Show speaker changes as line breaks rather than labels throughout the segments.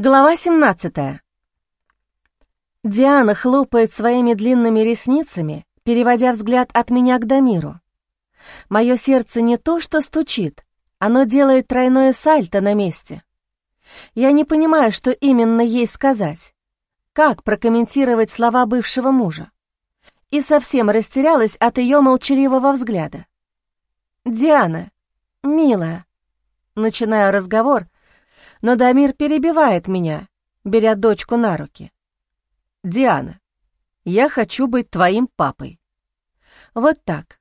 Глава 17 Диана хлопает своими длинными ресницами, переводя взгляд от меня к Дамиру. Мое сердце не то что стучит, оно делает тройное сальто на месте. Я не понимаю, что именно ей сказать, как прокомментировать слова бывшего мужа. И совсем растерялась от ее молчаливого взгляда. «Диана, милая», начинаю разговор — но Дамир перебивает меня, беря дочку на руки. «Диана, я хочу быть твоим папой». Вот так.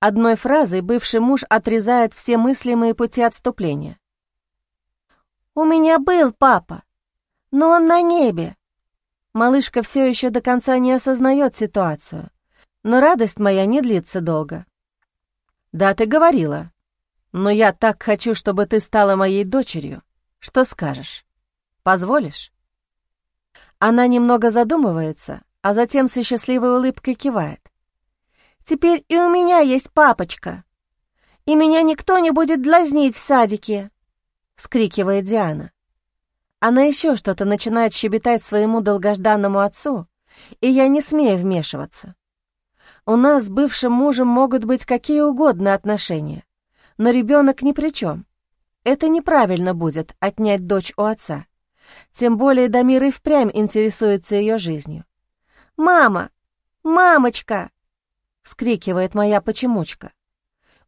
Одной фразой бывший муж отрезает все мыслимые пути отступления. «У меня был папа, но он на небе». Малышка все еще до конца не осознает ситуацию, но радость моя не длится долго. «Да, ты говорила, но я так хочу, чтобы ты стала моей дочерью, что скажешь? Позволишь?» Она немного задумывается, а затем со счастливой улыбкой кивает. «Теперь и у меня есть папочка, и меня никто не будет дразнить в садике!» — вскрикивает Диана. Она еще что-то начинает щебетать своему долгожданному отцу, и я не смею вмешиваться. У нас с бывшим мужем могут быть какие угодно отношения, но ребенок ни при чем. Это неправильно будет — отнять дочь у отца. Тем более Дамир и впрямь интересуется ее жизнью. «Мама! Мамочка!» — вскрикивает моя почемучка.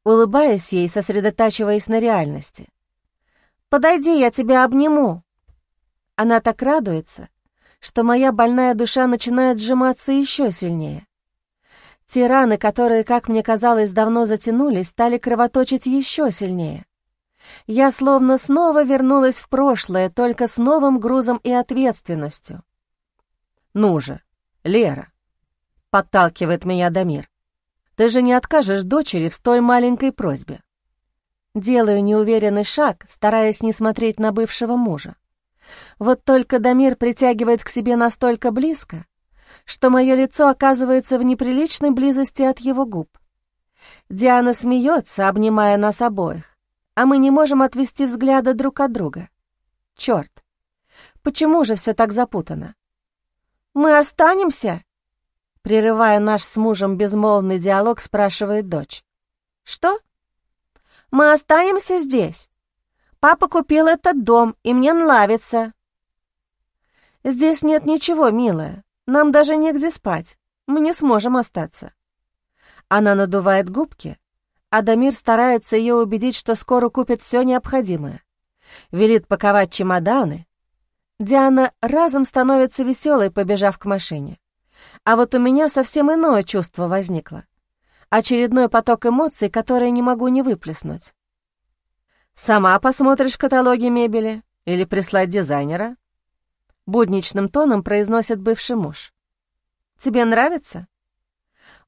Улыбаюсь ей, сосредотачиваясь на реальности. «Подойди, я тебя обниму!» Она так радуется, что моя больная душа начинает сжиматься еще сильнее. Те раны, которые, как мне казалось, давно затянулись, стали кровоточить еще сильнее. Я словно снова вернулась в прошлое, только с новым грузом и ответственностью. «Ну же, Лера!» — подталкивает меня Дамир. «Ты же не откажешь дочери в столь маленькой просьбе». Делаю неуверенный шаг, стараясь не смотреть на бывшего мужа. Вот только Дамир притягивает к себе настолько близко, что мое лицо оказывается в неприличной близости от его губ. Диана смеется, обнимая нас обоих а мы не можем отвести взгляда друг от друга. Черт, почему же все так запутано? «Мы останемся?» Прерывая наш с мужем безмолвный диалог, спрашивает дочь. «Что?» «Мы останемся здесь. Папа купил этот дом, и мне нравится». «Здесь нет ничего, милая. Нам даже негде спать. Мы не сможем остаться». Она надувает губки, Адамир старается ее убедить, что скоро купит все необходимое. Велит паковать чемоданы. Диана разом становится веселой, побежав к машине. А вот у меня совсем иное чувство возникло. Очередной поток эмоций, который не могу не выплеснуть. «Сама посмотришь каталоги мебели или прислать дизайнера?» Будничным тоном произносит бывший муж. «Тебе нравится?»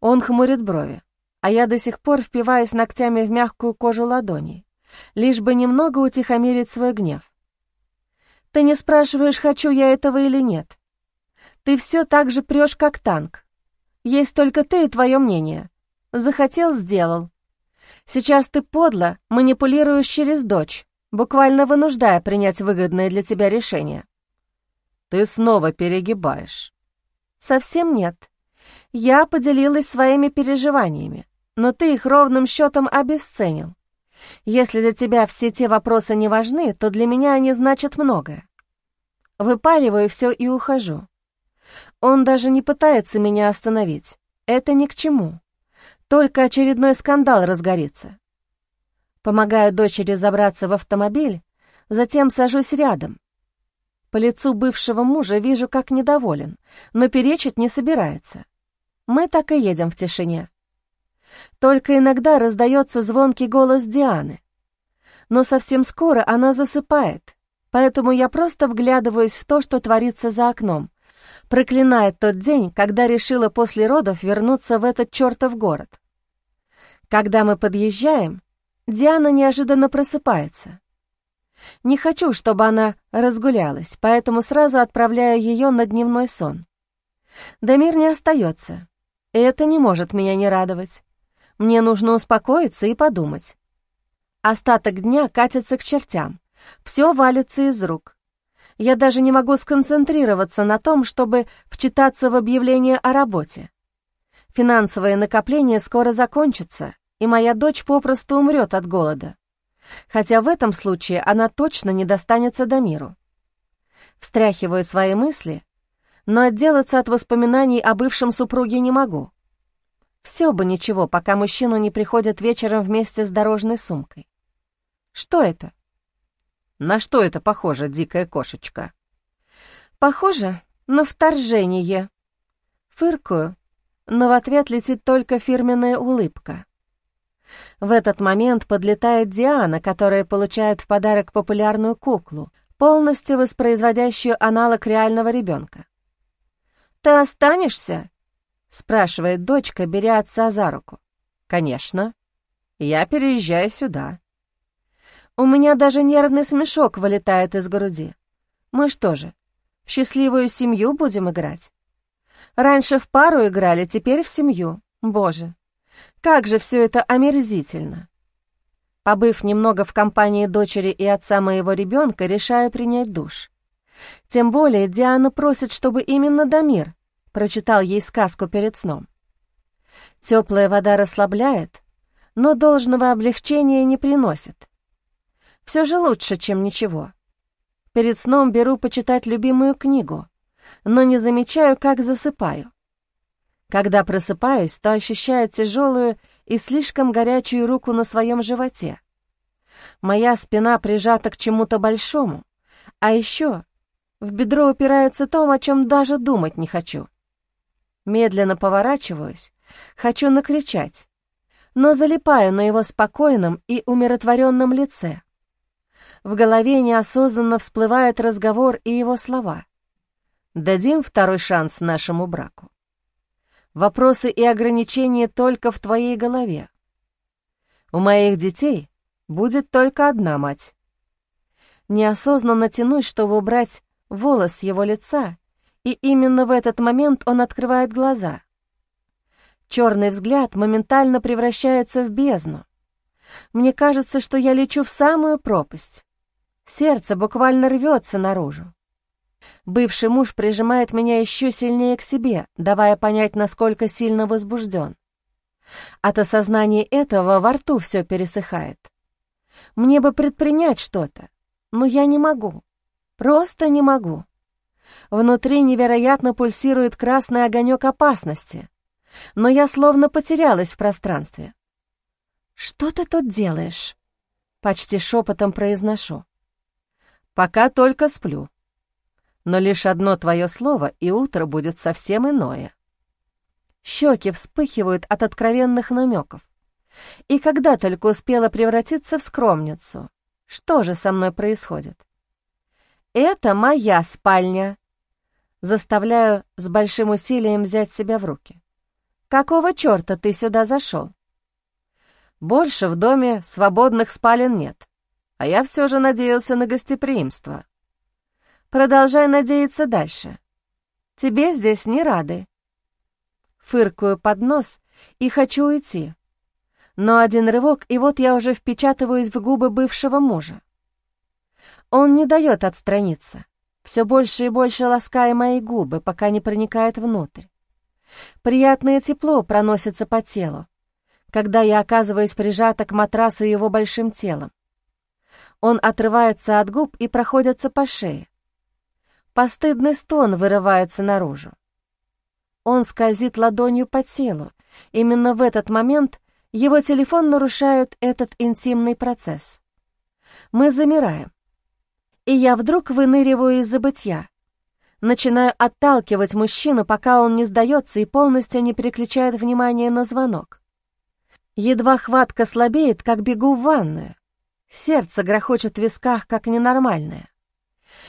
Он хмурит брови а я до сих пор впиваюсь ногтями в мягкую кожу ладоней, лишь бы немного утихомирить свой гнев. Ты не спрашиваешь, хочу я этого или нет. Ты все так же прешь, как танк. Есть только ты и твое мнение. Захотел — сделал. Сейчас ты подло манипулируешь через дочь, буквально вынуждая принять выгодное для тебя решение. Ты снова перегибаешь. Совсем нет. Я поделилась своими переживаниями но ты их ровным счетом обесценил. Если для тебя все те вопросы не важны, то для меня они значат многое. Выпаливаю все и ухожу. Он даже не пытается меня остановить. Это ни к чему. Только очередной скандал разгорится. Помогаю дочери забраться в автомобиль, затем сажусь рядом. По лицу бывшего мужа вижу, как недоволен, но перечить не собирается. Мы так и едем в тишине. Только иногда раздается звонкий голос Дианы. Но совсем скоро она засыпает, поэтому я просто вглядываюсь в то, что творится за окном, проклиная тот день, когда решила после родов вернуться в этот чертов город. Когда мы подъезжаем, Диана неожиданно просыпается. Не хочу, чтобы она разгулялась, поэтому сразу отправляю ее на дневной сон. Дамир не остается, и это не может меня не радовать. Мне нужно успокоиться и подумать. Остаток дня катится к чертям. Все валится из рук. Я даже не могу сконцентрироваться на том, чтобы вчитаться в объявление о работе. Финансовое накопление скоро закончится, и моя дочь попросту умрет от голода. Хотя в этом случае она точно не достанется до миру. Встряхиваю свои мысли, но отделаться от воспоминаний о бывшем супруге не могу. Все бы ничего, пока мужчину не приходят вечером вместе с дорожной сумкой. Что это? На что это похоже, дикая кошечка? Похоже на вторжение. Фыркую, но в ответ летит только фирменная улыбка. В этот момент подлетает Диана, которая получает в подарок популярную куклу, полностью воспроизводящую аналог реального ребенка. «Ты останешься?» — спрашивает дочка, беря отца за руку. «Конечно. Я переезжаю сюда». У меня даже нервный смешок вылетает из груди. Мы что же, в счастливую семью будем играть? Раньше в пару играли, теперь в семью. Боже, как же все это омерзительно. Побыв немного в компании дочери и отца моего ребенка, решаю принять душ. Тем более Диана просит, чтобы именно Дамир прочитал ей сказку перед сном. Теплая вода расслабляет, но должного облегчения не приносит. Все же лучше, чем ничего. Перед сном беру почитать любимую книгу, но не замечаю, как засыпаю. Когда просыпаюсь, то ощущаю тяжелую и слишком горячую руку на своем животе. Моя спина прижата к чему-то большому, а еще в бедро упирается то, о чем даже думать не хочу. Медленно поворачиваюсь, хочу накричать, но залипаю на его спокойном и умиротворенном лице. В голове неосознанно всплывает разговор и его слова. «Дадим второй шанс нашему браку». Вопросы и ограничения только в твоей голове. У моих детей будет только одна мать. Неосознанно тянусь, чтобы убрать волос с его лица, и именно в этот момент он открывает глаза. Черный взгляд моментально превращается в бездну. Мне кажется, что я лечу в самую пропасть. Сердце буквально рвется наружу. Бывший муж прижимает меня еще сильнее к себе, давая понять, насколько сильно возбужден. От осознания этого во рту все пересыхает. Мне бы предпринять что-то, но я не могу. Просто не могу. Внутри невероятно пульсирует красный огонек опасности, но я словно потерялась в пространстве. «Что ты тут делаешь?» — почти шепотом произношу. «Пока только сплю. Но лишь одно твое слово, и утро будет совсем иное». Щеки вспыхивают от откровенных намеков. И когда только успела превратиться в скромницу, что же со мной происходит? «Это моя спальня!» Заставляю с большим усилием взять себя в руки. «Какого черта ты сюда зашел?» «Больше в доме свободных спален нет, а я все же надеялся на гостеприимство». «Продолжай надеяться дальше. Тебе здесь не рады». Фыркаю под нос и хочу уйти. Но один рывок, и вот я уже впечатываюсь в губы бывшего мужа. Он не дает отстраниться, все больше и больше лаская мои губы, пока не проникает внутрь. Приятное тепло проносится по телу, когда я оказываюсь прижата к матрасу его большим телом. Он отрывается от губ и проходится по шее. Постыдный стон вырывается наружу. Он скользит ладонью по телу. Именно в этот момент его телефон нарушает этот интимный процесс. Мы замираем и я вдруг выныриваю из забытья. Начинаю отталкивать мужчину, пока он не сдается и полностью не переключает внимание на звонок. Едва хватка слабеет, как бегу в ванную. Сердце грохочет в висках, как ненормальное.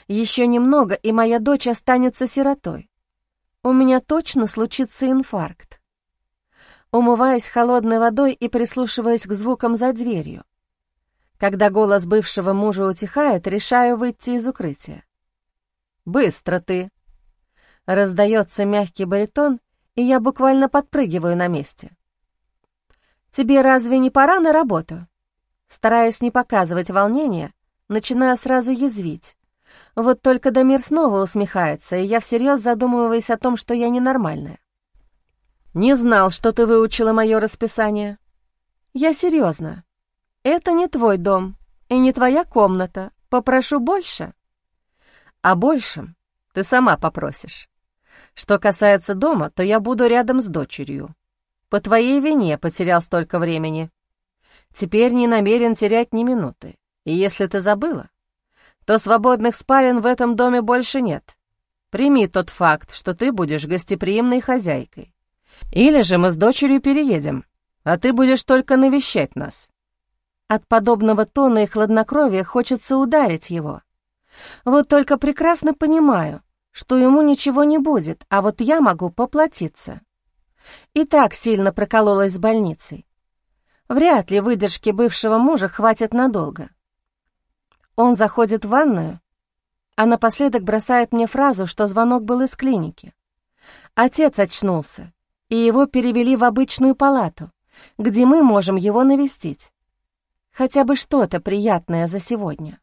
Еще немного, и моя дочь останется сиротой. У меня точно случится инфаркт. Умываясь холодной водой и прислушиваясь к звукам за дверью. Когда голос бывшего мужа утихает, решаю выйти из укрытия. «Быстро ты!» Раздается мягкий баритон, и я буквально подпрыгиваю на месте. «Тебе разве не пора на работу?» Стараюсь не показывать волнения, начинаю сразу язвить. Вот только Дамир снова усмехается, и я всерьез задумываюсь о том, что я ненормальная. «Не знал, что ты выучила мое расписание». «Я серьезно. Это не твой дом и не твоя комната. Попрошу больше». «О большем ты сама попросишь. Что касается дома, то я буду рядом с дочерью. По твоей вине потерял столько времени. Теперь не намерен терять ни минуты. И если ты забыла, то свободных спален в этом доме больше нет. Прими тот факт, что ты будешь гостеприимной хозяйкой. Или же мы с дочерью переедем, а ты будешь только навещать нас». От подобного тона и хладнокровия хочется ударить его. Вот только прекрасно понимаю, что ему ничего не будет, а вот я могу поплатиться. И так сильно прокололась с больницей. Вряд ли выдержки бывшего мужа хватит надолго. Он заходит в ванную, а напоследок бросает мне фразу, что звонок был из клиники. Отец очнулся, и его перевели в обычную палату, где мы можем его навестить. Хотя бы что-то приятное за сегодня.